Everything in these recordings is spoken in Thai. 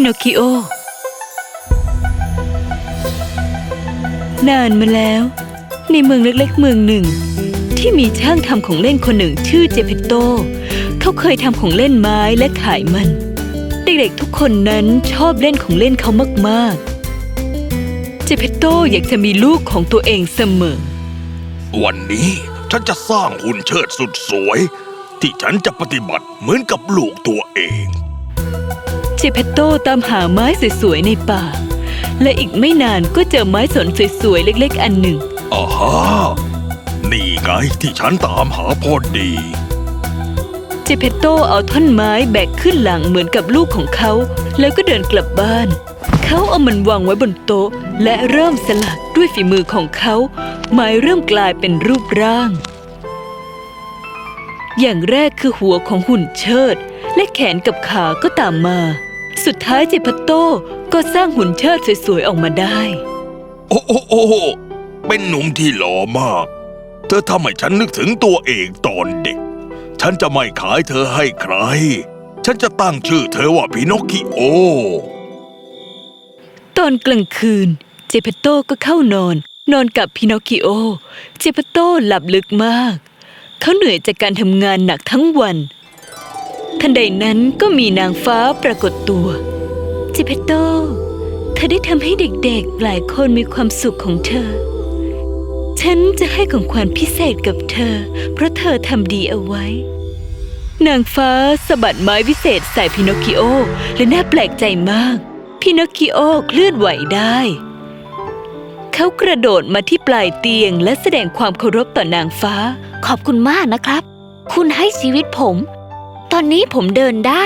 พินอคคิโอ นานมาแล้ว ในเมืองเล็กๆเมืองหนึ่ง ที่มีช่างทำของเล่นคนหนึ่งชื่อเจเปโต เขาเคยทำของเล่นไม้และขายมัน เด็กๆทุกคนนั้นชอบเล่นของเล่นเขามากๆ เจเปโตอยากจะมีลูกของตัวเองเสมอ วันนี้ฉันจะสร้างหุ่นเชิดสุดสวย ที่ฉันจะปฏิบัติเหมือนกับลูกตัวเอง เจเพตโตตามหาไม้สวยๆในป่า และอีกไม่นานก็เจอไม้สนสวยๆเล็ก ๆ อันหนึ่งอาฮานี่ไงที่ฉันตามหาพอดี เจเพตโตเอาท่อนไม้แบกขึ้นหลังเหมือนกับลูกของเขา แล้วก็เดินกลับบ้าน เขาเอามันวางไว้บนโต๊ะ และเริ่มสลักด้วยฝีมือของเขา ไม้เริ่มกลายเป็นรูปร่าง อย่างแรกคือหัวของหุ่นเชิด และแขนกับขาก็ตามมา สุดท้ายเจเพตโตก็สร้างหุ่นเชิดสวยๆออกมาได้ โอ้โอ้โอ้เป็นหนุ่มที่หล่อมาก เธอทำให้ฉันนึกถึงตัวเองตอนเด็ก ฉันจะไม่ขายเธอให้ใคร ฉันจะตั้งชื่อเธอว่าพินอคคิโอ ตอนกลางคืน เจเปโตก็เข้านอน นอนกับพินอคคิโอ เจเปโตหลับลึกมาก เขาเหนื่อยจากการทำงานหนักทั้งวัน ทันใดนั้นก็มีนางฟ้าปรากฏตัวเจเปโต เธอได้ทำให้เด็กๆหลายคนมีความสุขของเธอ ฉันจะให้ของขวัญพิเศษกับเธอ เพราะเธอทำดีเอาไว้ นางฟ้าสะบัดไม้วิเศษใส่พินอคคิโอ และน่าแปลกใจมาก พินอคคิโอเคลื่อนไหวได้ เขากระโดดมาที่ปลายเตียงและแสดงความเคารพต่อนางฟ้า ขอบคุณมากนะครับ คุณให้ชีวิตผม ตอนนี้ผมเดินได้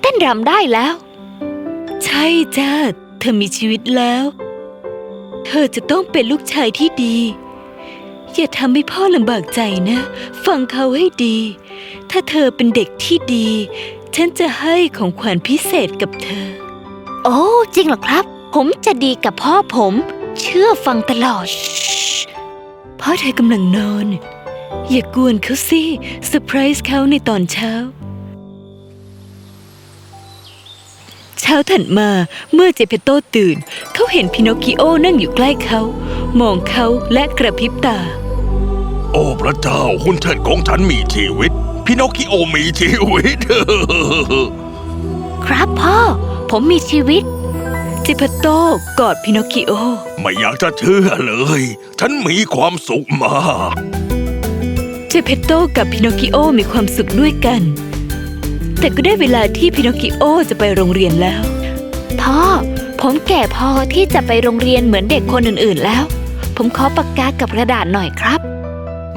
เต้นรำได้แล้ว ใช่จ้าเธอมีชีวิตแล้ว เธอจะต้องเป็นลูกชายที่ดี อย่าทำให้พ่อลำบากใจนะ ฟังเขาให้ดี ถ้าเธอเป็นเด็กที่ดี ฉันจะให้ของขวัญพิเศษกับเธอ โอ้จริงเหรอครับ ผมจะดีกับพ่อผม เชื่อฟังตลอด พ่อเธอกำลังนอน อย่ากวนเขาสิเซอร์ไพรส์เขาในตอนเช้า ช้าถัดมาเมื่อเจเปโตตื่น เขาเห็นพินอคคิโอนั่งอยู่ใกล้เขา มองเขาและกระพริบตา โอ้พระเจ้าหุ่นเชิดของฉันมีชีวิต พินอคคิโอมีชีวิต ครับพ่อ ผมมีชีวิต เจเปโตกอดพินอคคิโอ ไม่อยากจะเชื่อเลย ฉันมีความสุขมาก เจเปโตกับพินอคคิโอมีความสุขด้วยกัน แต่ก็ได้เวลาที่พินอคคิโอจะไปโรงเรียนแล้ว พ่อ ผมแก่พอที่จะไปโรงเรียนเหมือนเด็กคนอื่นๆแล้ว ผมขอปากกากับกระดาษหน่อยครับ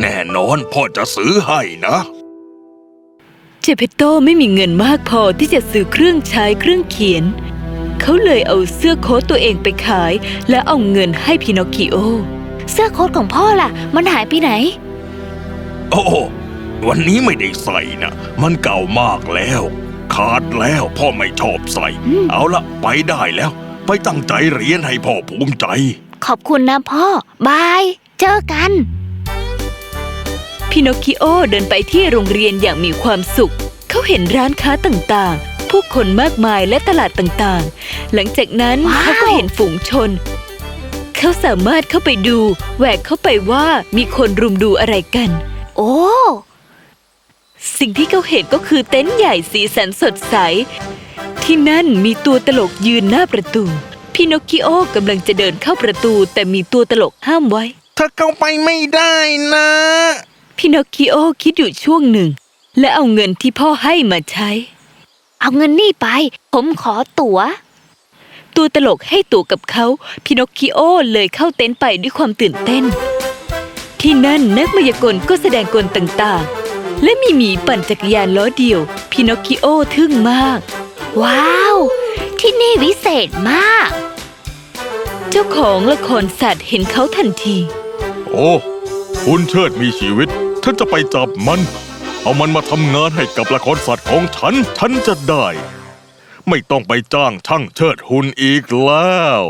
แน่นอนพ่อจะซื้อให้นะ เจเปโตไม่มีเงินมากพอที่จะซื้อเครื่องใช้เครื่องเขียน เขาเลยเอาเสื้อโค้ทตัวเองไปขาย และเอาเงินให้พินอคคิโอ เสื้อโค้ทของพ่อล่ะ มันหายไปไหน โอ้ วันนี้ไม่ได้ใส่นะมันเก่ามากแล้ว ขาดแล้วพ่อไม่ชอบใส่อืมเอาละไปได้แล้ว ไปตั้งใจเรียนให้พ่อภูมิใจ ขอบคุณนะพ่อ บาย เจอกัน พินอคคิโอเดินไปที่โรงเรียนอย่างมีความสุข เขาเห็นร้านค้าต่างๆ ผู้คนมากมายและตลาดต่างๆ หลังจากนั้นว้าว เขาก็เห็นฝูงชน เขาสามารถเข้าไปดูแหวกเข้าไปว่ามีคนรุมดูอะไรกัน โอ้ สิ่งที่เขาเห็นก็คือเต็นท์ใหญ่สีสันสดใส ที่นั่นมีตัวตลกยืนหน้าประตู พินอคคิโอกำลังจะเดินเข้าประตูแต่มีตัวตลกห้ามไว้ถ้าเข้าไปไม่ได้นะ พินอคคิโอคิดอยู่ช่วงหนึ่ง และเอาเงินที่พ่อให้มาใช้ เอาเงินนี่ไป ผมขอตั๋ว ตัวตลกให้ตั๋วกับเขา พินอคคิโอเลยเข้าเต็นท์ไปด้วยความตื่นเต้น ที่นั่นนักมายากลก็แสดงกลต่างๆ และมีหมีปั่นจักรยานล้อเดียว พินอคคิโอทึ่งมาก ว้าว ที่นี่วิเศษมาก เจ้าของละครสัตว์เห็นเขาทันที โอ้คุณเชิดมีชีวิต ฉันจะไปจับมัน เอามันมาทำงานให้กับละครสัตว์ของฉัน ฉันจะได้ ไม่ต้องไปจ้างช่างเชิดหุ่นอีกแล้ว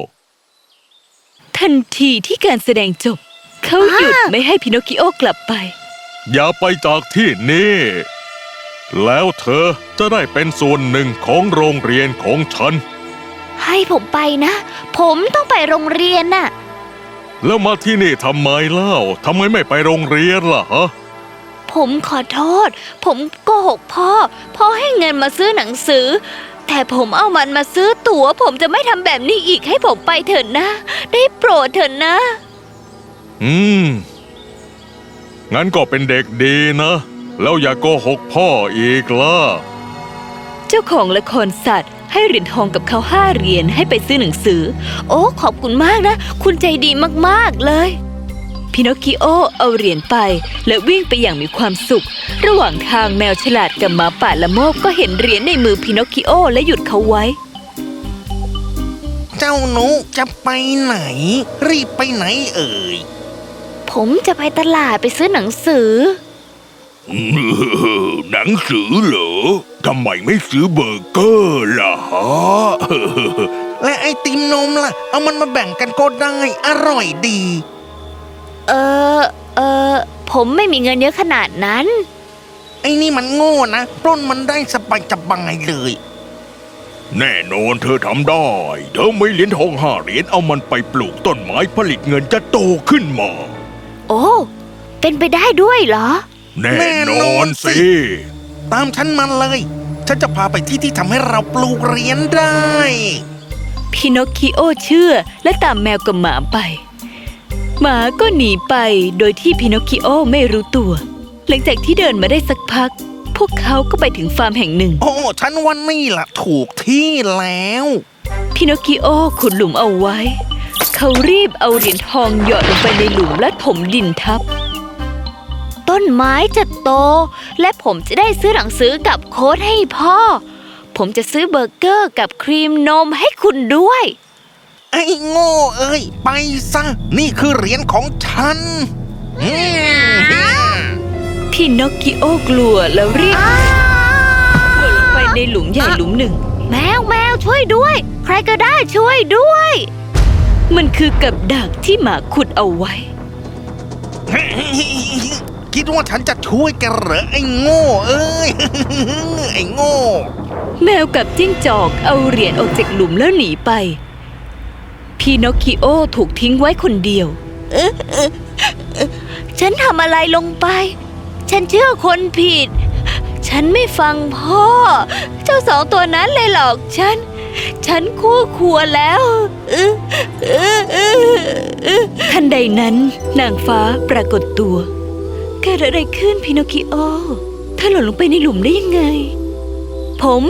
ทันทีที่การแสดงจบ เขาหยุดไม่ให้พินอคคิโอกลับไป อย่าไปจากที่นี่ แล้วเธอจะได้เป็นส่วนหนึ่งของโรงเรียนของฉัน ให้ผมไปนะ ผมต้องไปโรงเรียนน่ะ แล้วมาที่นี่ทำไมเล่าทำไมไม่ไปโรงเรียนล่ะฮะ ผมขอโทษ ผมโกหกพ่อ พ่อให้เงินมาซื้อหนังสือ แต่ผมเอามันมาซื้อตั๋ว ผมจะไม่ทำแบบนี้อีกให้ผมไปเถอะนะ ได้โปรดเถอะนะ อืม งั้นก็เป็นเด็กดีนะ แล้วอย่าโกหกพ่ออีกล่ะ เจ้าของละครสัตว์ ให้เหรียญทองกับเขาห้าเหรียญให้ไปซื้อหนังสือ โอ้ขอบคุณมากนะ คุณใจดีมากๆเลย พินอคคิโอเอาเหรียญไป และวิ่งไปอย่างมีความสุข ระหว่างทางแมวฉลาดกับหมาป่าละโมบก็เห็นเหรียญในมือพินอคคิโอและหยุดเขาไว้ เจ้าหนูจะไปไหน รีบไปไหนเอ่ย ผมจะไปตลาดไปซื้อหนังสือ หนังสือเหรอ ทำไมไม่ซื้อเบอร์เกอร์ล่ะฮะ และไอติมนมล่ะ เอามันมาแบ่งกันก็ได้อร่อยดี เออ เออ ผมไม่มีเงินเยอะขนาดนั้น ไอ้นี่มันโง่นะปล้นมันได้สบายจับายเลย แน่นอนเธอทำได้ เธอไม่เหรียญทองห้าเหรียญเอามันไปปลูกต้นไม้ผลิตเงินจะโตขึ้นมา โอ้ เป็นไปได้ด้วยเหรอ แน่นอนสิ ตามฉันมาเลย ฉันจะพาไปที่ที่ทำให้เราปลูกเหรียญได้ พินอคคิโอเชื่อและตามแมวกับหมาไป หมาก็หนีไปโดยที่พินอคคิโอไม่รู้ตัว หลังจากที่เดินมาได้สักพัก พวกเขาก็ไปถึงฟาร์มแห่งหนึ่ง โอ้ฉันว่านี่ล่ะ ถูกที่แล้ว พินอคคิโอขุดหลุมเอาไว้ เขารีบเอาเหรียญทองหยอดลงไปในหลุมและถมดินทับ ต้นไม้จะโต และผมจะได้ซื้อหนังสือกับโค้ดให้พ่อ ผมจะซื้อเบอร์เกอร์กับครีมนมให้คุณด้วย ไอ้โง่เอ้ย ไปซะ นี่คือเหรียญของฉันอืมพินอคคิโอกลัวแล้วรีบกระโดดลงไปในหลุมใหญ่หลุมหนึ่ง แมวแมวช่วยด้วย ใครก็ได้ช่วยด้วย มันคือกับดักที่หมาขุดเอาไว้ คิดว่าฉันจะช่วยแกเหรอไอ้โง่เอ้ย ไอ้โง่ แมวกับจิ้งจอกเอาเหรียญออกจากหลุมแล้วหนีไป พีนอคคิโอถูกทิ้งไว้คนเดียวฉันทำอะไรลงไป ฉันเชื่อคนผิด ฉันไม่ฟังพ่อ เจ้าสองตัวนั้นเลยหลอกฉัน ฉันคู่ควรแล้วทันใดนั้น นางฟ้าปรากฏตัวเกิดอะไรขึ้นพีนอคิโอเธอหล่นลงไปในหลุมได้ยังไง ผม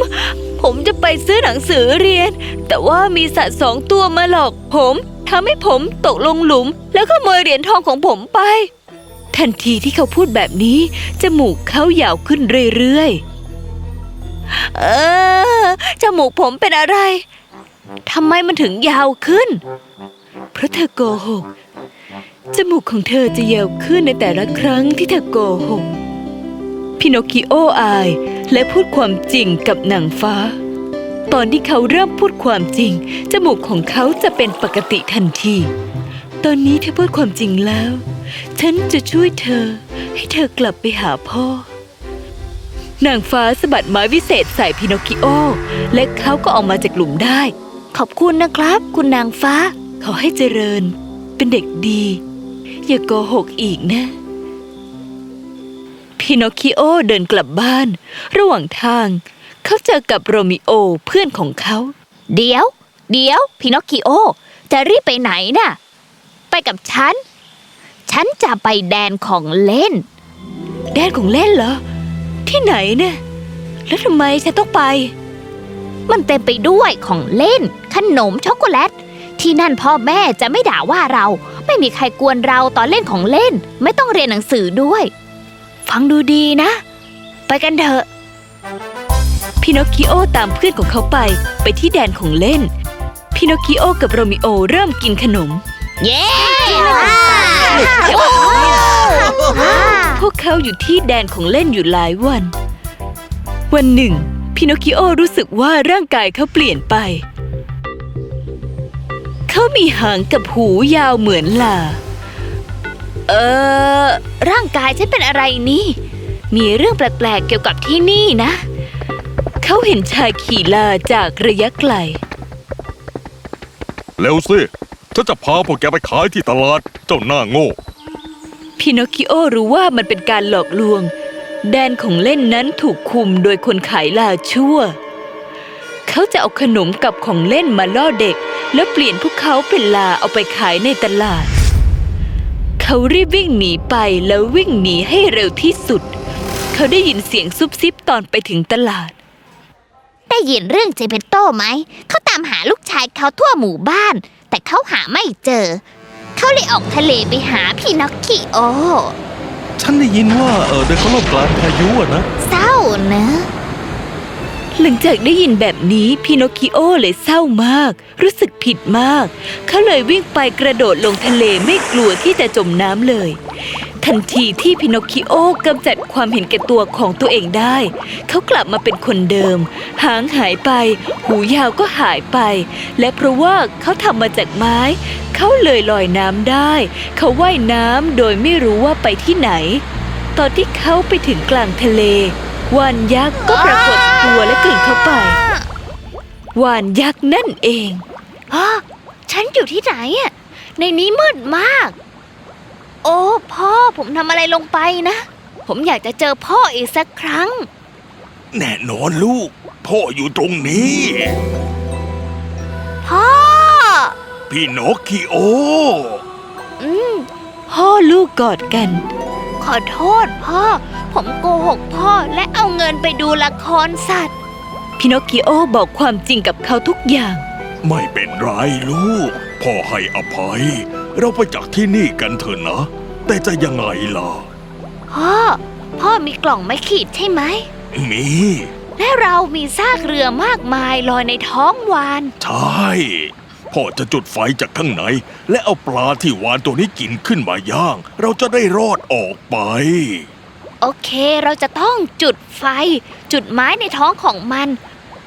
ผมจะไปซื้อหนังสือเรียน แต่ว่ามีสัตว์สองตัวมาหลอกผมทำให้ผมตกลงหลุม แล้วขโมยเหรียญทองของผมไป ทันทีที่เขาพูดแบบนี้จมูกเขายาวขึ้นเรื่อย เออ จมูกผมเป็นอะไร ทำไมมันถึงยาวขึ้น เพราะเธอโกหก จมูกของเธอจะยาวขึ้นในแต่ละครั้งที่เธอโกหก พินอคคิโออายและพูดความจริงกับนางฟ้า ตอนที่เขาเริ่มพูดความจริง จมูกของเขาจะเป็นปกติทันที ตอนนี้เธอพูดความจริงแล้ว ฉันจะช่วยเธอ ให้เธอกลับไปหาพ่อ นางฟ้าสะบัดไม้วิเศษใส่พินอคคิโอ และเขาก็ออกมาจากหลุมได้ ขอบคุณนะครับ คุณนางฟ้า ขอให้เจริญ เป็นเด็กดี อย่าโกหกอีกนะพินอคคิโอเดินกลับบ้าน ระหว่างทางเขาเจอกับโรมิโอเพื่อนของเขา เดี๋ยว เดี๋ยวพินอคคิโอ จะรีบไปไหนน่ะ ไปกับฉัน ฉันจะไปแดนของเล่น แดนของเล่นเหรอ ที่ไหนเนี่ย แล้วทำไมฉันต้องไป มันเต็มไปด้วยของเล่น ขนมช็อกโกแลต ที่นั่นพ่อแม่จะไม่ด่าว่าเรา ไม่มีใครกวนเราตอนเล่นของเล่น ไม่ต้องเรียนหนังสือด้วย ฟังดูดีนะ ไปกันเถอะ พินอคคิโอตามเพื่อนของเขาไป ไปที่แดนของเล่น พินอคคิโอกับโรมิโอเริ่มกินขนม เย้ พวกเขาอยู่ที่แดนของเล่นอยู่หลายวัน วันหนึ่ง พินอคคิโอรู้สึกว่าร่างกายเขาเปลี่ยนไป เขามีหางกับหูยาวเหมือนลา เออ ร่างกายฉันเป็นอะไรนี่ มีเรื่องแปลกๆเกี่ยวกับที่นี่นะ เขาเห็นชายขี่ลาจากระยะไกล เร็วสิ ฉันจะพาพวกแกไปขายที่ตลาด เจ้าหน้าโง่ พินอคคิโอรู้ว่ามันเป็นการหลอกลวง แดนของเล่นนั้นถูกคุมโดยคนขายลาชั่ว เขาจะเอาขนมกับของเล่นมาล่อเด็ก แล้วเปลี่ยนพวกเขาเป็นลาเอาไปขายในตลาด เขารีบวิ่งหนีไปแล้ววิ่งหนีให้เร็วที่สุด เขาได้ยินเสียงซุบซิบตอนไปถึงตลาด ได้ยินเรื่องเจเปโต้ไหม เขาตามหาลูกชายเขาทั่วหมู่บ้าน แต่เขาหาไม่เจอ เขาเลยออกทะเลไปหาพี่นอคคิโอ ฉันได้ยินว่าเออเดินเขาล่มกลางพายุอะนะ เศร้าเนอะ หลังจากได้ยินแบบนี้พินอคคิโอเลยเศร้ามาก รู้สึกผิดมาก เขาเลยวิ่งไปกระโดดลงทะเลไม่กลัวที่จะจมน้ำเลย ทันทีที่พินอคคิโอกำจัดความเห็นแก่ตัวของตัวเองได้ เขากลับมาเป็นคนเดิม หางหายไป หูยาวก็หายไป และเพราะว่าเขาทำมาจากไม้ เขาเลยลอยน้ำได้ เขาว่ายน้ำโดยไม่รู้ว่าไปที่ไหน ตอนที่เขาไปถึงกลางทะเล วานยักษ์ก็ปรากฏตัวและกลืนเข้าไป วานยักษ์นั่นเองฮะฉันอยู่ที่ไหนอะในนี้มืดมาก อ้ พ่อผมทำอะไรลงไปนะ ผมอยากจะเจอพ่ออีกสักครั้ง แน่นอนลูก พ่ออยู่ตรงนี้ พ่อ พี่นกคิโอ อืม พ่อลูกกอดกัน ขอโทษพ่อ ผมโกหกพ่อและเอาเงินไปดูละครสัตว์ พินอคคิโอบอกความจริงกับเขาทุกอย่าง ไม่เป็นไรลูก พ่อให้อภัย เราไปจากที่นี่กันเถอะนะ แต่จะยังไงล่ะ พ่อ พ่อมีกล่องไม้ขีดใช่ไหม มี และเรามีซากเรือมากมายลอยในท้องวาน ใช่ พ่อจะจุดไฟจากข้างใน และเอาปลาที่วานตัวนี้กินขึ้นมาย่าง เราจะได้รอดออกไป โอเคเราจะต้องจุดไฟ จุดไม้ในท้องของมัน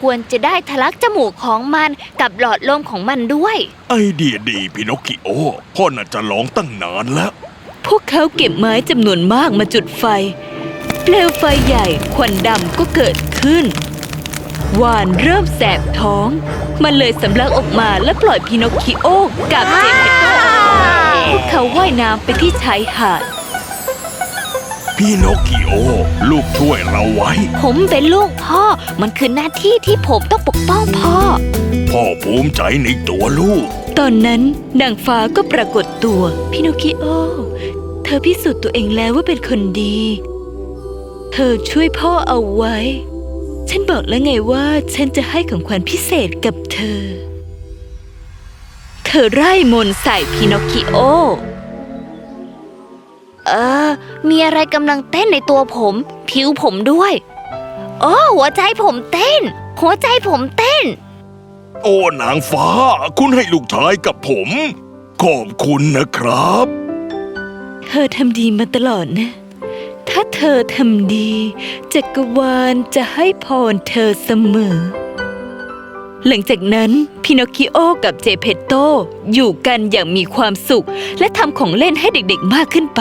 ควรจะได้ทะลักจมูกของมันกับหลอดลมของมันด้วย ไอเดียดีพินอคคิโอ พ่อน่าจะลองตั้งนานแล้ว พวกเขาเก็บไม้จำนวนมากมาจุดไฟ เปลวไฟใหญ่ควันดำก็เกิดขึ้น วานเริ่มแสบท้อง มันเลยสำลักออกมาและปล่อยพินอคคิโอกับเจเปโตพวกเขาว่ายน้ำไปที่ชายหาดพี่นกคิโอ ลูกช่วยเราไว้ ผมเป็นลูกพ่อ มันคือหน้าที่ที่ผมต้องปกป้องพ่อ พ่อภูมิใจในตัวลูก ตอนนั้นนางฟ้าก็ปรากฏตัวพินอคคิโอเธอพิสูจน์ตัวเองแล้วว่าเป็นคนดี เธอช่วยพ่อเอาไว้ ฉันบอกแล้วไงว่าฉันจะให้ของขวัญพิเศษกับเธอ เธอไล่มนใส่พินอคคิโอ เออ มีอะไรกำลังเต้นในตัวผม ผิวผมด้วย โอ้หัวใจผมเต้น หัวใจผมเต้น โอ้นางฟ้า คุณให้ลูกชายกับผม ขอบคุณนะครับ เธอทำดีมาตลอดนะ ถ้าเธอทำดีจักรวาลจะให้พรเธอเสมอ หลังจากนั้นพินอคคิโอกับเจเพตโตอยู่กันอย่างมีความสุข และทำของเล่นให้เด็กๆมากขึ้นไป